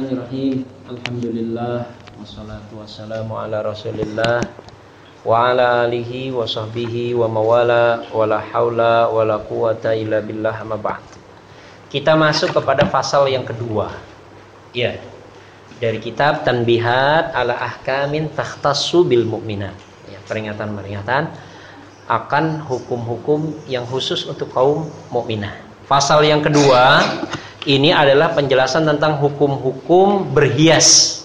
Bismillahirrahmanirrahim. Alhamdulillah wassalatu wassalamu ala Rasulillah wa ala alihi wa sahbihi wa mawala wala haula wala quwata illa billah amma ba'd. Kita masuk kepada pasal yang kedua. Ya. Dari kitab Tanbihat ala Ahkamin Takhtassu bil Mu'minat. Ya, peringatan-peringatan akan hukum-hukum yang khusus untuk kaum mukminah. Pasal yang kedua ini adalah penjelasan tentang hukum-hukum berhias.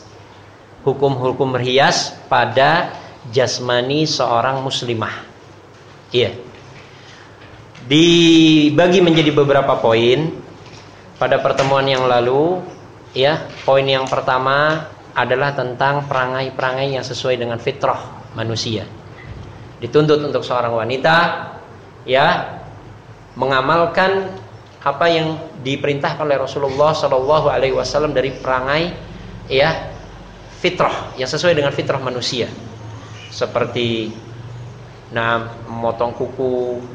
Hukum-hukum berhias pada jasmani seorang muslimah. Iya. Dibagi menjadi beberapa poin. Pada pertemuan yang lalu, ya, poin yang pertama adalah tentang perangai-perangai yang sesuai dengan fitrah manusia. Dituntut untuk seorang wanita ya mengamalkan apa yang diperintahkan oleh Rasulullah Shallallahu Alaihi Wasallam dari perangai ya fitrah yang sesuai dengan fitrah manusia. Seperti nah memotong kuku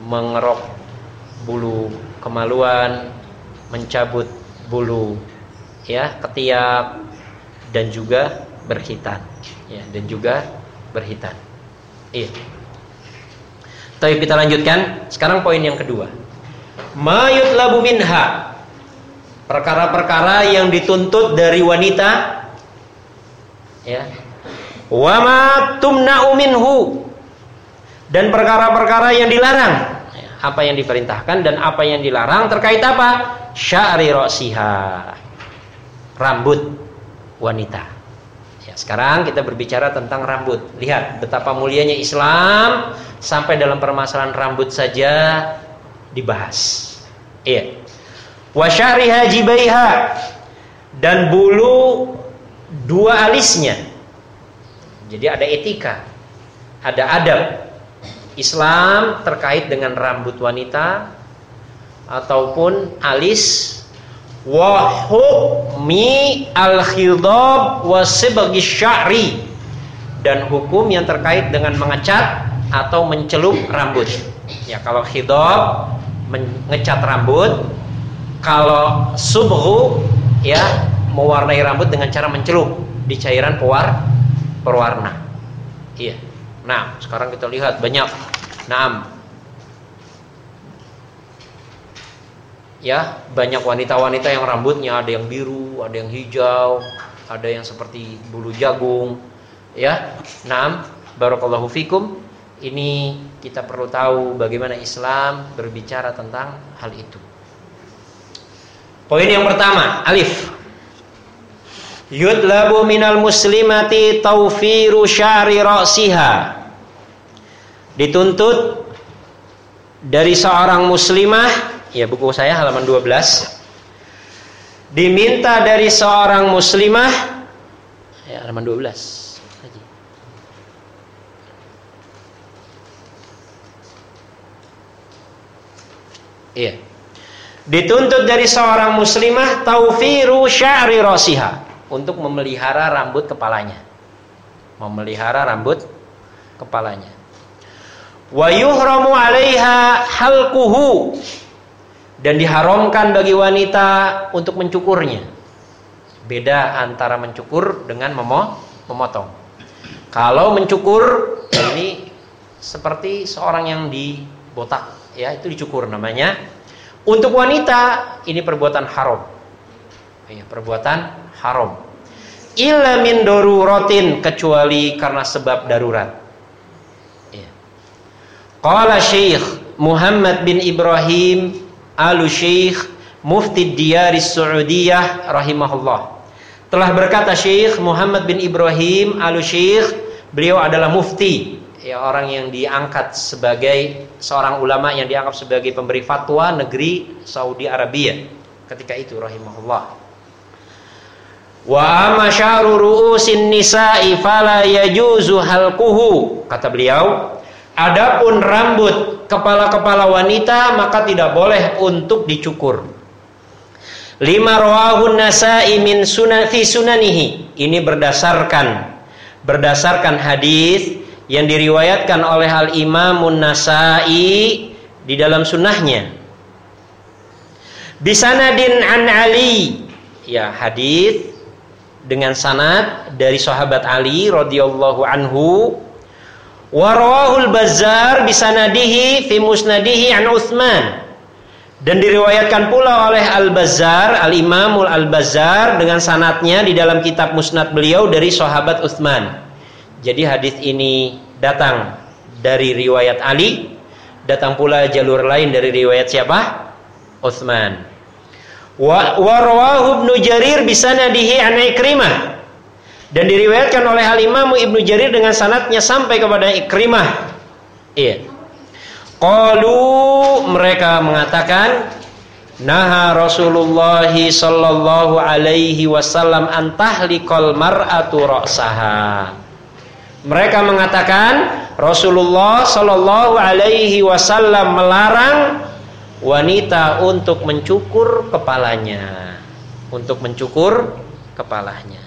mengerok bulu kemaluan mencabut bulu ya ketiak dan juga berhitan ya dan juga berhitan. Iya. Tapi kita lanjutkan. Sekarang poin yang kedua mayut labu minha. Perkara-perkara yang dituntut dari wanita ya. Wa ma dan perkara-perkara yang dilarang apa yang diperintahkan dan apa yang dilarang terkait apa? Sya'ri ra'siha. Rambut wanita. Ya sekarang kita berbicara tentang rambut. Lihat betapa mulianya Islam sampai dalam permasalahan rambut saja dibahas. Iya. Wasyariha jibaiha dan bulu dua alisnya. Jadi ada etika, ada adab. Islam terkait dengan rambut wanita ataupun alis wa hukmi al khidab wa sibaghi sya'ri dan hukum yang terkait dengan mengecat atau mencelup rambut. Ya kalau khidab mengecat rambut. Kalau subhu ya mewarnai rambut dengan cara mencelup di cairan pewar perwarna iya. Nah sekarang kita lihat banyak. Naam. Ya banyak wanita-wanita yang rambutnya ada yang biru ada yang hijau ada yang seperti bulu jagung. Ya naam. Barakallahu fikum. Ini kita perlu tahu bagaimana Islam berbicara tentang hal itu. Poin yang pertama, alif. Yudlabu minal muslimati taufiru syari ra'siha. Dituntut dari seorang muslimah, ya buku saya halaman 12. Diminta dari seorang muslimah ya halaman 12 Iya. Dituntut dari seorang muslimah taufiru sya'ri rasiha untuk memelihara rambut kepalanya. Memelihara rambut kepalanya. Wa yuhramu 'alaiha halquhu dan diharamkan bagi wanita untuk mencukurnya. Beda antara mencukur dengan memotong. Kalau mencukur ini seperti seorang yang dibotak ya itu dicukur namanya. Untuk wanita ini perbuatan haram. Ya, perbuatan haram. Illa min daruratin kecuali karena sebab darurat. Ya. Syekh Muhammad bin Ibrahim Alu Syekh Mufti Diyaris Saudiyah rahimahullah. Telah berkata Syekh Muhammad bin Ibrahim Alu Syekh, beliau adalah mufti ya orang yang diangkat sebagai seorang ulama yang dianggap sebagai pemberi fatwa negeri Saudi Arabia ketika itu rahimahullah. Wa amma syaru ru'usin nisa'i fala yajuzu halquhu kata beliau adapun rambut kepala-kepala wanita maka tidak boleh untuk dicukur. Lima rawahun nasa'i min sunan fi sunanihi. Ini berdasarkan berdasarkan hadis yang diriwayatkan oleh Al Imamun Nasai di dalam sunnahnya. Bisanadin an Ali Ya, hadis dengan sanad dari sahabat Ali radhiyallahu anhu Warawahul Bazzar bisanadihi fi musnadihi an Utsman. Dan diriwayatkan pula oleh Al-Bazzar, Al-Imamul Al-Bazzar dengan sanatnya di dalam kitab musnad beliau dari sahabat Utsman. Jadi hadis ini datang dari riwayat Ali, datang pula jalur lain dari riwayat siapa? Utsman. Wa rawahu Ibnu Jarir bisanadihi an Ikrimah dan diriwayatkan oleh Al Imam Ibnu Jarir dengan sanatnya sampai kepada Ikrimah. Iya. Qalu mereka mengatakan Naha Rasulullah sallallahu alaihi wasallam antahlikal mar'atu ra'saha. Mereka mengatakan Rasulullah sallallahu alaihi wasallam melarang wanita untuk mencukur kepalanya. Untuk mencukur kepalanya.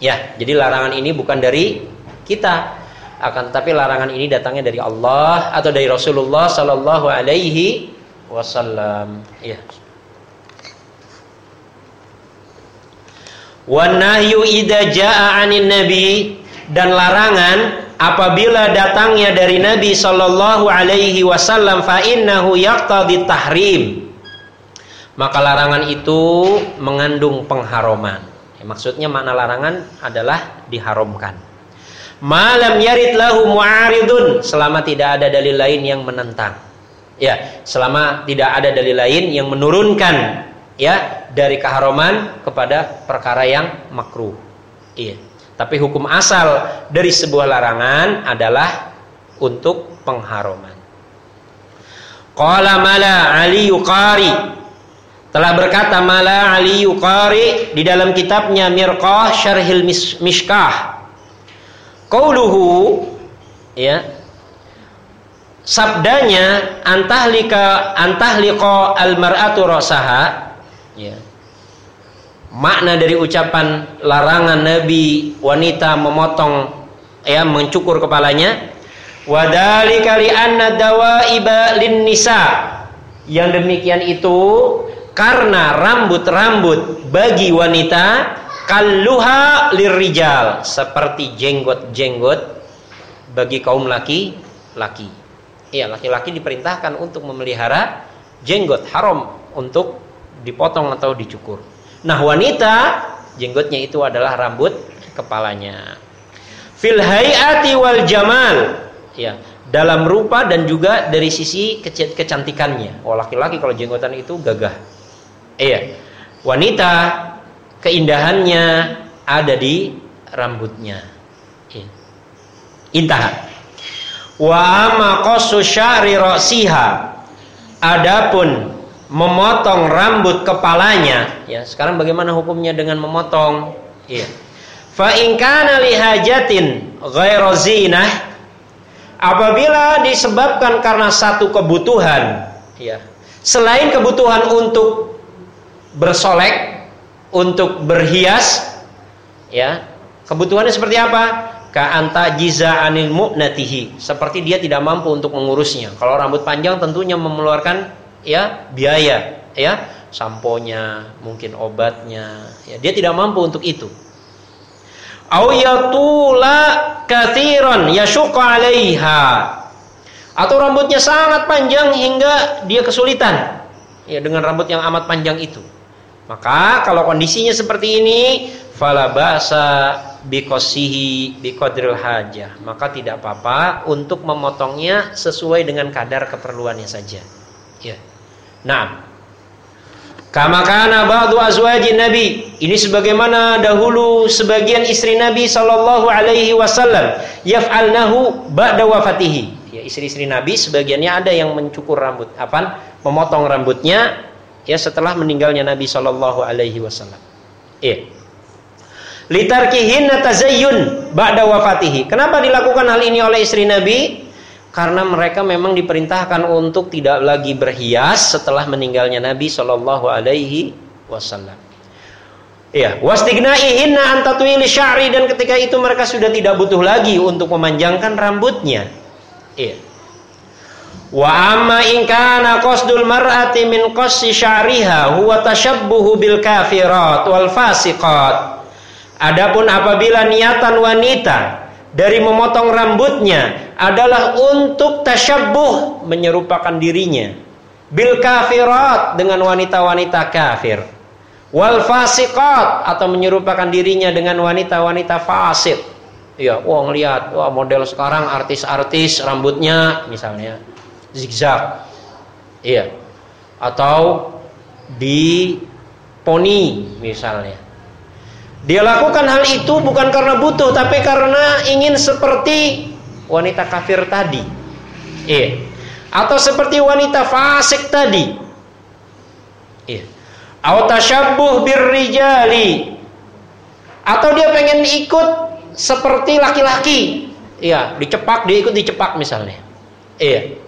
Ya, jadi larangan ini bukan dari kita, akan tapi larangan ini datangnya dari Allah atau dari Rasulullah Sallallahu Alaihi Wasallam. Ya. Wanahyu ida jaa anin nabi dan larangan apabila datangnya dari Nabi Sallallahu Alaihi Wasallam fa innahu yaqtadi tahrim maka larangan itu mengandung pengharuman Ya, maksudnya makna larangan adalah diharamkan. Malam yarid lahu mu'aridun selama tidak ada dalil lain yang menentang. Ya, selama tidak ada dalil lain yang menurunkan ya dari keharaman kepada perkara yang makruh. Iya. Tapi hukum asal dari sebuah larangan adalah untuk pengharuman. Qala mala Ali Qari telah berkata Mala Ali Yuqari di dalam kitabnya Mirqah Syarhil Mishkah. Qauluhu ya sabdanya antahlika antahliqa almar'atu rasaha ya makna dari ucapan larangan Nabi wanita memotong ya mencukur kepalanya wadalika li anna dawaiba lin nisa yang demikian itu karena rambut-rambut bagi wanita kalluha lirijal seperti jenggot-jenggot bagi kaum laki-laki. Iya, laki-laki diperintahkan untuk memelihara jenggot haram untuk dipotong atau dicukur. Nah, wanita jenggotnya itu adalah rambut kepalanya. Fil hayati wal jamal. Ya, dalam rupa dan juga dari sisi kecantikannya. Oh, laki-laki kalau jenggotan itu gagah Iya. Wanita keindahannya ada di rambutnya. Iya. Intah. Wa ama qasu sya'ri ra'siha. Adapun memotong rambut kepalanya, ya, sekarang bagaimana hukumnya dengan memotong? Iya. Fa in kana li hajatin ghairu zinah apabila disebabkan karena satu kebutuhan, ya. Selain kebutuhan untuk bersolek, untuk berhias, ya kebutuhannya seperti apa? Ka'anta jiza anil mu'natihi. Seperti dia tidak mampu untuk mengurusnya. Kalau rambut panjang tentunya mengeluarkan ya biaya, ya samponya, mungkin obatnya. Ya, dia tidak mampu untuk itu. Au yatula kathiran yashuqa 'alaiha. Atau rambutnya sangat panjang hingga dia kesulitan. Ya dengan rambut yang amat panjang itu. Maka kalau kondisinya seperti ini, fala ba'sa bikosihi biqadril hajah. Maka tidak apa-apa untuk memotongnya sesuai dengan kadar keperluannya saja. Ya. Nah, Kama kana ba'du azwajin Nabi. Ini sebagaimana dahulu sebagian istri Nabi sallallahu alaihi wasallam yaf'alnahu ba'da wafatihi. Ya, istri-istri Nabi sebagiannya ada yang mencukur rambut, apa? Memotong rambutnya ya setelah meninggalnya Nabi Shallallahu Alaihi Wasallam. Iya. Litarkihin tazayyun ba'da wafatihi. Kenapa dilakukan hal ini oleh istri Nabi? Karena mereka memang diperintahkan untuk tidak lagi berhias setelah meninggalnya Nabi Shallallahu Alaihi Wasallam. Iya, wastighnaihinna antatwili sya'ri dan ketika itu mereka sudah tidak butuh lagi untuk memanjangkan rambutnya. Iya. Wa amma in kana qasdul mar'ati min qassi sya'riha huwa tashabbuhu bil kafirat wal fasiqat. Adapun apabila niatan wanita dari memotong rambutnya adalah untuk tasyabbuh menyerupakan dirinya bil kafirat dengan wanita-wanita kafir wal fasiqat atau menyerupakan dirinya dengan wanita-wanita fasik ya wah ngelihat wah model sekarang artis-artis rambutnya misalnya zigzag. Iya. Atau di poni misalnya. Dia lakukan hal itu bukan karena butuh tapi karena ingin seperti wanita kafir tadi. Iya. Atau seperti wanita fasik tadi. Iya. Atau tashabbuh birrijali. Atau dia pengen ikut seperti laki-laki. Iya, dicepak, dia ikut dicepak misalnya. Iya.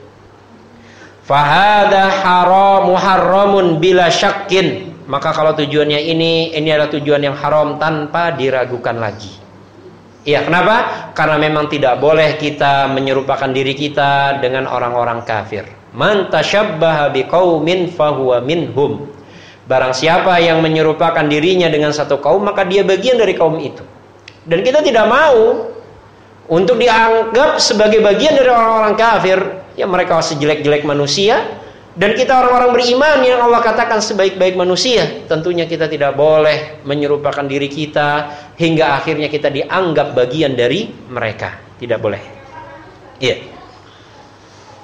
Fahada haram muharramun bila syakin. Maka kalau tujuannya ini, ini adalah tujuan yang haram tanpa diragukan lagi. Iya, kenapa? Karena memang tidak boleh kita menyerupakan diri kita dengan orang-orang kafir. Man tasyabbaha biqaumin fahuwa minhum. Barang siapa yang menyerupakan dirinya dengan satu kaum, maka dia bagian dari kaum itu. Dan kita tidak mau untuk dianggap sebagai bagian dari orang-orang kafir ya mereka sejelek-jelek manusia dan kita orang-orang beriman yang Allah katakan sebaik-baik manusia tentunya kita tidak boleh menyerupakan diri kita hingga akhirnya kita dianggap bagian dari mereka. Tidak boleh. Iya.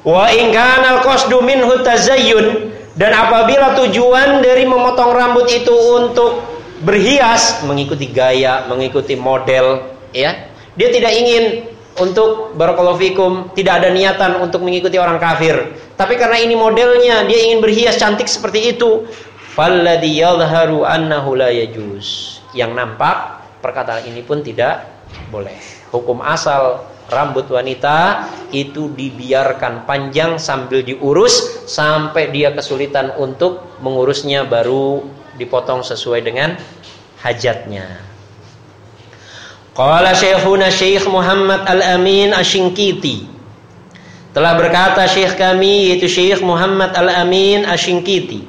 Wa in al-qasdu minhu tazayyun dan apabila tujuan dari memotong rambut itu untuk berhias mengikuti gaya mengikuti model ya dia tidak ingin untuk barakallahu fikum tidak ada niatan untuk mengikuti orang kafir. Tapi karena ini modelnya dia ingin berhias cantik seperti itu, falladhi yadhharu annahu la yajuz. Yang nampak perkataan ini pun tidak boleh. Hukum asal rambut wanita itu dibiarkan panjang sambil diurus sampai dia kesulitan untuk mengurusnya baru dipotong sesuai dengan hajatnya. Qala Syekhuna Syekh Muhammad Al-Amin Ashinkiti. Telah berkata Syekh kami yaitu Syekh Muhammad Al-Amin Ashinkiti.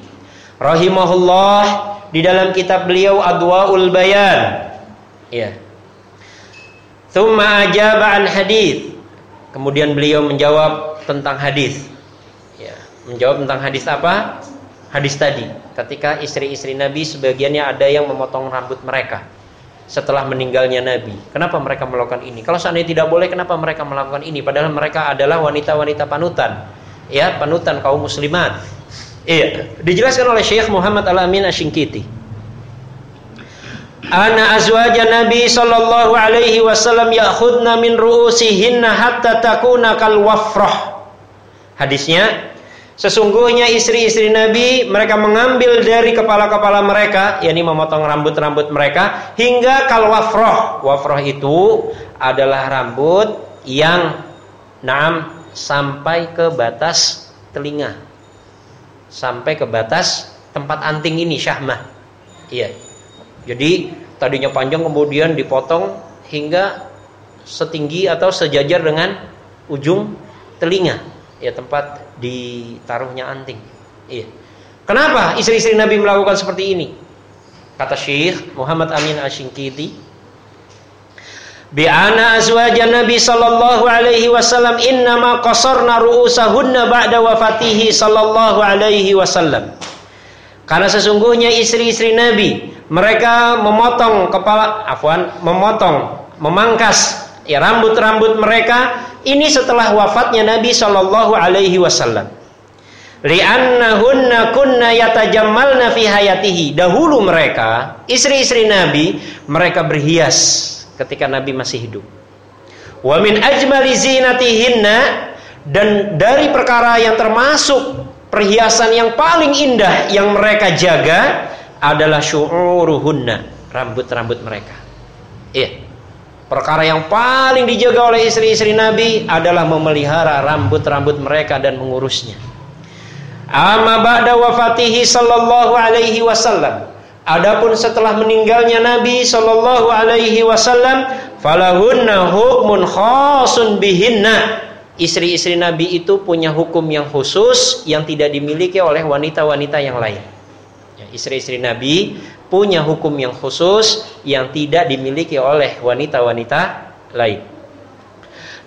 Rahimahullah di dalam kitab beliau Adwaul Bayan. Ya. Thumma ajaba an hadis Kemudian beliau menjawab tentang hadis. Ya, Menjawab tentang hadis apa? Hadis tadi. Ketika istri-istri Nabi sebagiannya ada yang memotong rambut mereka setelah meninggalnya Nabi. Kenapa mereka melakukan ini? Kalau seandainya tidak boleh, kenapa mereka melakukan ini? Padahal mereka adalah wanita-wanita panutan, ya panutan kaum muslimat. Iya, dijelaskan oleh Syekh Muhammad Al-Amin Asyinkiti. Ana azwaja Nabi sallallahu alaihi wasallam ya'khudna min ru'usihinna hatta takuna kal. Hadisnya Sesungguhnya istri-istri Nabi mereka mengambil dari kepala-kepala mereka, yakni memotong rambut-rambut mereka hingga kal wafroh. Wafroh itu adalah rambut yang naam sampai ke batas telinga. Sampai ke batas tempat anting ini syahmah. Iya. Jadi tadinya panjang kemudian dipotong hingga setinggi atau sejajar dengan ujung telinga ya tempat ditaruhnya anting. Iya. Kenapa istri-istri Nabi melakukan seperti ini? Kata Syekh Muhammad Amin Asyinkiti, bi ana azwajan Nabi sallallahu alaihi wasallam innama qasarna ru'usahunna ba'da wafatihi sallallahu alaihi wasallam. Karena sesungguhnya istri-istri Nabi mereka memotong kepala afwan, memotong, memangkas ya rambut-rambut mereka ini setelah wafatnya Nabi Shallallahu Alaihi Wasallam. Li'annahunna kunna yatajammalna fi hayatihi. Dahulu mereka, istri-istri Nabi, mereka berhias ketika Nabi masih hidup. Wa min ajmali zinatihinna dan dari perkara yang termasuk perhiasan yang paling indah yang mereka jaga adalah syu'uruhunna, rambut-rambut mereka. Iya. Perkara yang paling dijaga oleh istri-istri Nabi adalah memelihara rambut-rambut mereka dan mengurusnya. Amma ba'da wafatihi sallallahu alaihi wasallam. Adapun setelah meninggalnya Nabi sallallahu alaihi wasallam, falahunna hukmun khasun bihinna. istri-istri Nabi itu punya hukum yang khusus yang tidak dimiliki oleh wanita-wanita yang lain. Istri-istri Nabi punya hukum yang khusus yang tidak dimiliki oleh wanita-wanita lain.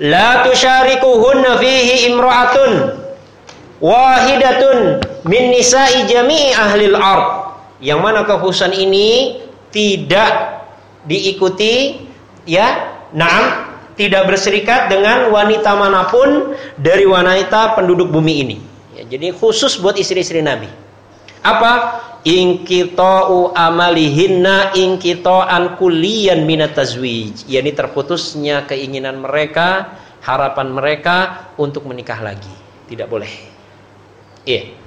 La tusyarikuhunna fihi imra'atun wahidatun min nisa'i jami'i ahlil ard. Yang mana kekhususan ini tidak diikuti ya, na'am tidak berserikat dengan wanita mana pun dari wanita penduduk bumi ini. Ya, jadi khusus buat istri-istri Nabi. Apa? Inkita'u amalihinna inkita'an kulian minat tazwij. Yani terputusnya keinginan mereka, harapan mereka untuk menikah lagi. Tidak boleh. Iya.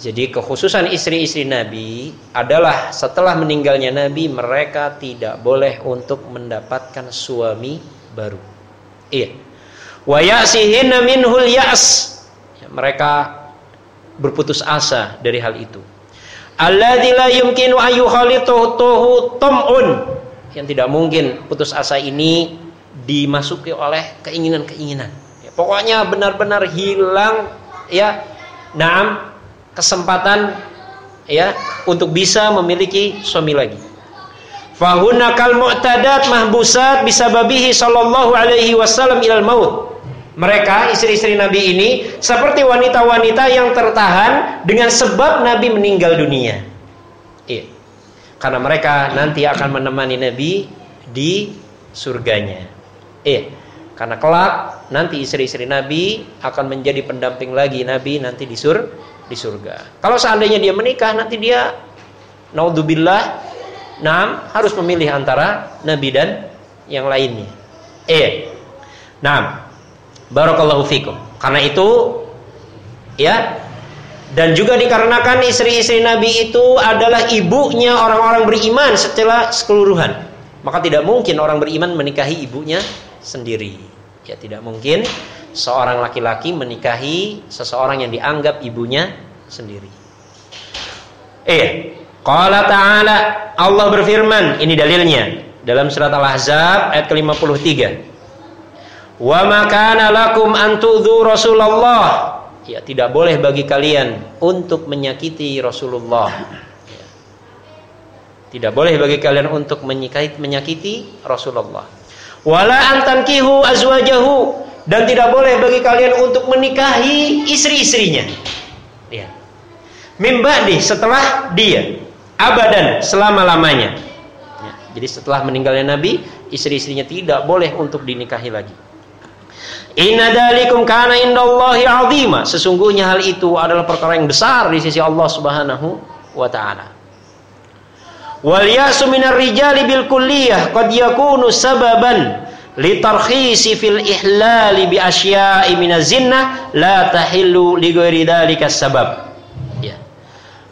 Jadi kekhususan istri-istri Nabi adalah setelah meninggalnya Nabi mereka tidak boleh untuk mendapatkan suami baru. Iya. Wa ya'sihinna minhul ya's. Ya, mereka berputus asa dari hal itu. Alladzi la yumkinu ayu khalituhu tam'un. Yang tidak mungkin putus asa ini dimasuki oleh keinginan-keinginan. Ya, pokoknya benar-benar hilang ya naam kesempatan ya untuk bisa memiliki suami lagi. Fahunna kal mu'tadat mahbusat bisababihi sallallahu alaihi wasallam ilal maut. Mereka istri-istri Nabi ini seperti wanita-wanita yang tertahan dengan sebab Nabi meninggal dunia. Iya. Karena mereka nanti akan menemani Nabi di surganya. Iya. Karena kelak nanti istri-istri Nabi akan menjadi pendamping lagi Nabi nanti di sur di surga. Kalau seandainya dia menikah nanti dia naudzubillah Nah, harus memilih antara nabi dan yang lainnya. Eh. Nah, barakallahu fikum. Karena itu ya dan juga dikarenakan istri-istri Nabi itu adalah ibunya orang-orang beriman setelah keseluruhan. Maka tidak mungkin orang beriman menikahi ibunya sendiri. Ya tidak mungkin seorang laki-laki menikahi seseorang yang dianggap ibunya sendiri. Eh, Qala ta'ala Allah berfirman, ini dalilnya dalam surat Al-Ahzab ayat ke-53. Wa makana lakum an tu'dhu Rasulullah. Ya, tidak boleh bagi kalian untuk menyakiti Rasulullah. Ya. Tidak boleh bagi kalian untuk menyakiti Rasulullah. Wala antankihu azwajahu dan tidak boleh bagi kalian untuk menikahi istri-istrinya. Ya. Mimba'di setelah dia abadan selama-lamanya. Ya, jadi setelah meninggalnya Nabi, istri-istrinya tidak boleh untuk dinikahi lagi. Inna dalikum kana indallahi azima. Sesungguhnya hal itu adalah perkara yang besar di sisi Allah Subhanahu wa taala. Wal yasu minar rijali bil kulliyah qad yakunu sababan litarkhisi fil ihlali bi asya'i minaz la tahillu li ghairi dalika sabab.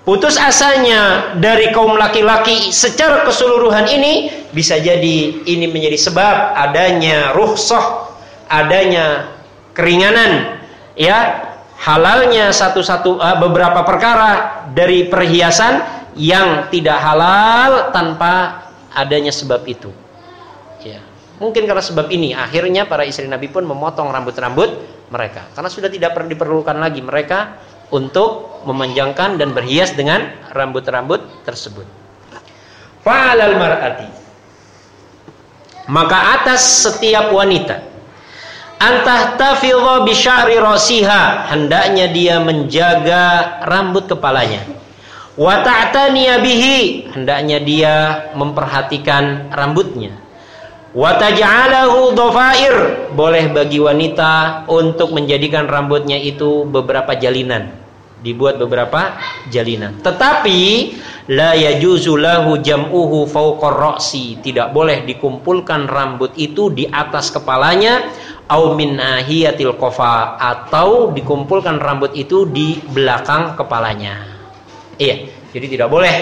Putus asanya dari kaum laki-laki secara keseluruhan ini bisa jadi ini menjadi sebab adanya ruhsah, adanya keringanan, ya halalnya satu-satu uh, beberapa perkara dari perhiasan yang tidak halal tanpa adanya sebab itu. Ya. Mungkin karena sebab ini akhirnya para istri Nabi pun memotong rambut-rambut mereka karena sudah tidak diperlukan lagi mereka untuk memanjangkan dan berhias dengan rambut-rambut tersebut. Fa'alal mar'ati. Maka atas setiap wanita antah tafidha bi sya'ri rasiha hendaknya dia menjaga rambut kepalanya. Wa ta'taniya hendaknya dia memperhatikan rambutnya. Wa taj'alahu dhafair boleh bagi wanita untuk menjadikan rambutnya itu beberapa jalinan dibuat beberapa jalinan. Tetapi la yajuzu lahu jam'uhu fawqa tidak boleh dikumpulkan rambut itu di atas kepalanya au min ahiyatil qafa atau dikumpulkan rambut itu di belakang kepalanya. Iya, jadi tidak boleh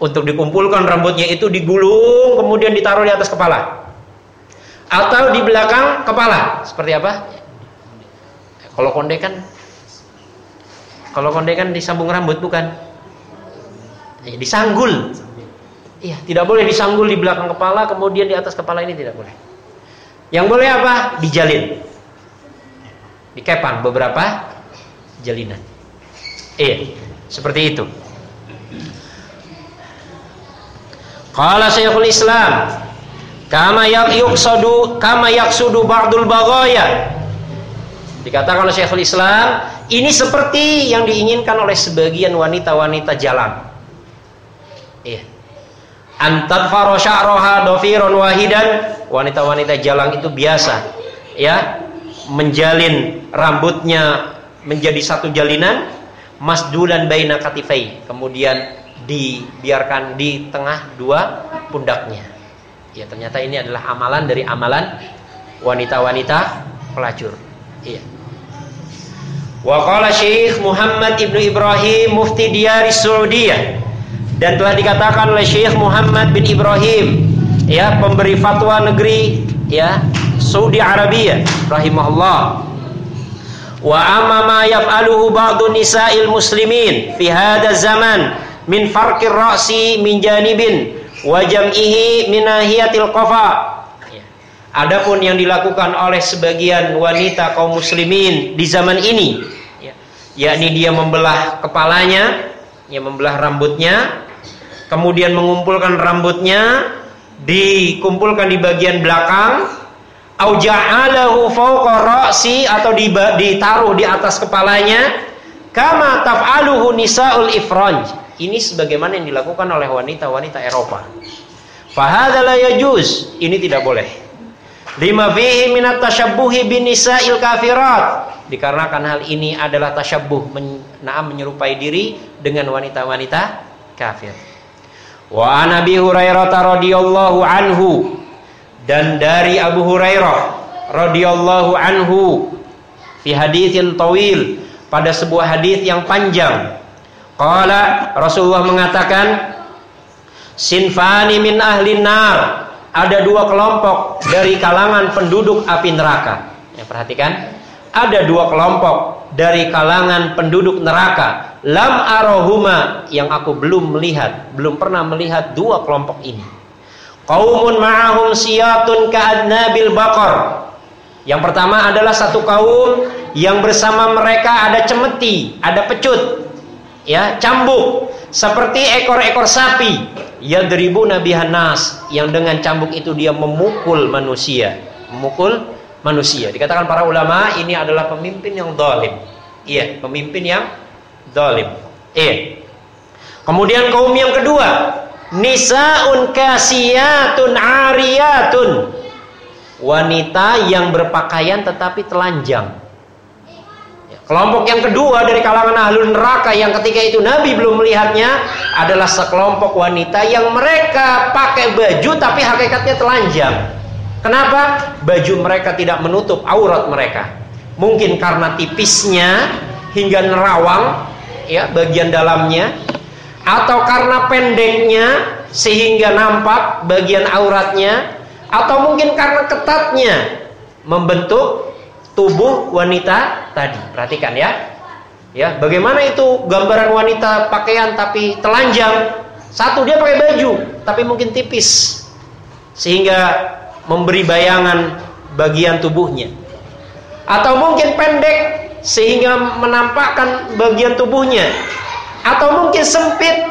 untuk dikumpulkan rambutnya itu digulung kemudian ditaruh di atas kepala. Atau di belakang kepala. Seperti apa? Kalau konde kan kalau konde kan disambung rambut bukan? Ya, disanggul. Iya, tidak boleh disanggul di belakang kepala kemudian di atas kepala ini tidak boleh. Yang boleh apa? Dijalin. Dikepang beberapa jalinan. Iya, seperti itu. Qala Syekhul Islam kama yuqsadu kama yaqsudu ba'dul baghaya. Dikatakan oleh Syekhul Islam, ini seperti yang diinginkan oleh sebagian wanita-wanita jalan. Iya. Antat farosha roha dofiron wahidan. Wanita-wanita jalan itu biasa, ya, menjalin rambutnya menjadi satu jalinan, masdulan baina katifai. Kemudian dibiarkan di tengah dua pundaknya. Ya, ternyata ini adalah amalan dari amalan wanita-wanita pelacur. Iya. Wa qala Syekh Muhammad Ibnu Ibrahim Mufti Diyar Saudiyah dan telah dikatakan oleh Syekh Muhammad bin Ibrahim ya pemberi fatwa negeri ya Saudi Arabia rahimahullah wa amma ma yaf'aluhu ba'du nisa'il muslimin fi hadha zaman min farqir ra'si min janibin wa jam'ihi min nahiyatil qafa. Adapun yang dilakukan oleh sebagian wanita kaum muslimin di zaman ini ya, yakni dia membelah kepalanya ya membelah rambutnya kemudian mengumpulkan rambutnya dikumpulkan di bagian belakang. Au ja'alahu fawqa ra'si atau ditaruh di atas kepalanya. Kama taf'aluhu nisaul ifranj ini sebagaimana yang dilakukan oleh wanita-wanita Eropa. Fahadha la yajuz. Ini tidak boleh lima fihi minat tasyabbuhi bin nisa'il kafirat. Dikarenakan hal ini adalah tasyabbuh men, menyerupai diri dengan wanita-wanita kafir. Wa an Abi Hurairah radhiyallahu anhu. Dan dari Abu Hurairah radhiyallahu anhu. Fi haditsin tawil. Pada sebuah hadis yang panjang. Qala Rasulullah mengatakan sinfani min ahli nar ada dua kelompok dari kalangan penduduk api neraka. Ya, perhatikan, ada dua kelompok dari kalangan penduduk neraka lam arohuma yang aku belum melihat, belum pernah melihat dua kelompok ini. Kaumun ma'ahum siyatun ka'adnabil bakor. Yang pertama adalah satu kaum yang bersama mereka ada cemeti, ada pecut, ya cambuk seperti ekor-ekor sapi. Ya deribu Nabi Hanas yang dengan cambuk itu dia memukul manusia, memukul manusia. Dikatakan para ulama ini adalah pemimpin yang dolim. Iya, pemimpin yang Zalim. Eh. Kemudian kaum yang kedua, nisaun kasiyatun ariyatun. Wanita yang berpakaian tetapi telanjang. Kelompok yang kedua dari kalangan ahlul neraka yang ketika itu Nabi belum melihatnya adalah sekelompok wanita yang mereka pakai baju tapi hakikatnya telanjang. Kenapa? Baju mereka tidak menutup aurat mereka. Mungkin karena tipisnya hingga nerawang ya bagian dalamnya atau karena pendeknya sehingga nampak bagian auratnya atau mungkin karena ketatnya membentuk tubuh wanita tadi. Perhatikan ya. Ya, bagaimana itu gambaran wanita pakaian tapi telanjang? Satu dia pakai baju tapi mungkin tipis sehingga memberi bayangan bagian tubuhnya. Atau mungkin pendek sehingga menampakkan bagian tubuhnya atau mungkin sempit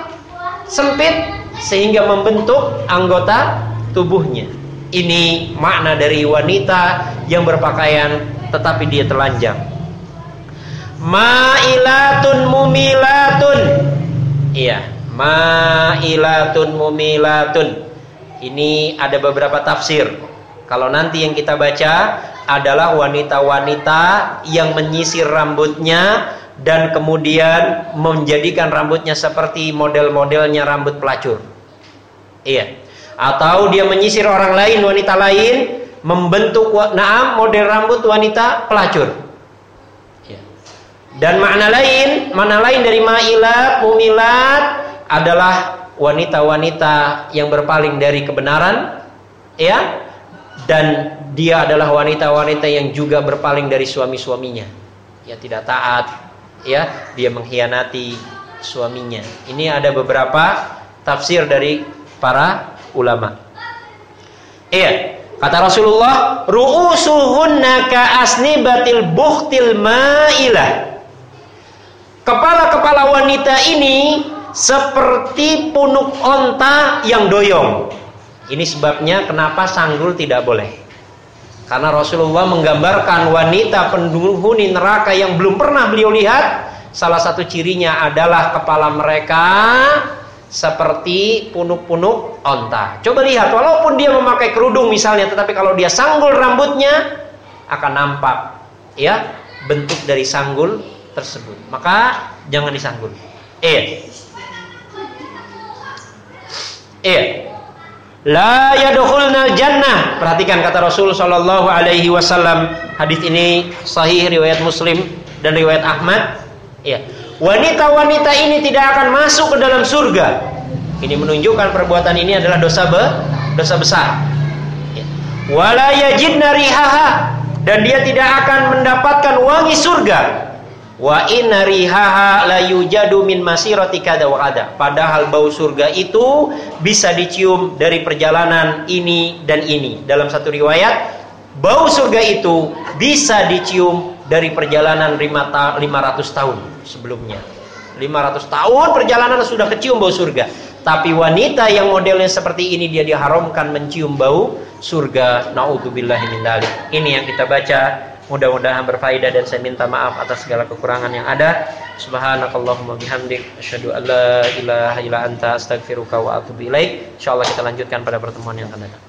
sempit sehingga membentuk anggota tubuhnya ini makna dari wanita yang berpakaian tetapi dia telanjang ma'ilatun mumilatun iya ma'ilatun mumilatun ini ada beberapa tafsir kalau nanti yang kita baca adalah wanita-wanita yang menyisir rambutnya dan kemudian menjadikan rambutnya seperti model-modelnya rambut pelacur. Iya. Atau dia menyisir orang lain, wanita lain, membentuk naam model rambut wanita pelacur. Iya. Dan makna lain, makna lain dari ma'ilat, mumilat adalah wanita-wanita yang berpaling dari kebenaran, ya, dan dia adalah wanita-wanita yang juga berpaling dari suami-suaminya. Ya tidak taat, ya, dia mengkhianati suaminya. Ini ada beberapa tafsir dari para ulama. Iya. Kata Rasulullah, ru'usuhunna ka asnibatil buhtil ma'ilah. Kepala-kepala wanita ini seperti punuk onta yang doyong. Ini sebabnya kenapa sanggul tidak boleh. Karena Rasulullah menggambarkan wanita penghuni neraka yang belum pernah beliau lihat. Salah satu cirinya adalah kepala mereka seperti punuk-punuk onta. Coba lihat, walaupun dia memakai kerudung misalnya, tetapi kalau dia sanggul rambutnya akan nampak ya bentuk dari sanggul tersebut. Maka jangan disanggul. Eh. Eh. La yadkhulnal jannah. Perhatikan kata Rasul sallallahu alaihi wasallam. Hadis ini sahih riwayat Muslim dan riwayat Ahmad. Ya wanita-wanita ini tidak akan masuk ke dalam surga. Ini menunjukkan perbuatan ini adalah dosa be, dosa besar. Ya. Wala yajidna rihaha dan dia tidak akan mendapatkan wangi surga. Wa inna rihaha la yujadu min masirati kada wa. Padahal bau surga itu bisa dicium dari perjalanan ini dan ini. Dalam satu riwayat, bau surga itu bisa dicium dari perjalanan 500 tahun sebelumnya. 500 tahun perjalanan sudah kecium bau surga. Tapi wanita yang modelnya seperti ini dia diharamkan mencium bau surga. Nauzubillahi min Ini yang kita baca. Mudah-mudahan berfaedah dan saya minta maaf atas segala kekurangan yang ada. Subhanakallahumma bihamdik asyhadu an la ilaha illa anta astaghfiruka wa atubu ilaik. Insyaallah kita lanjutkan pada pertemuan yang akan datang.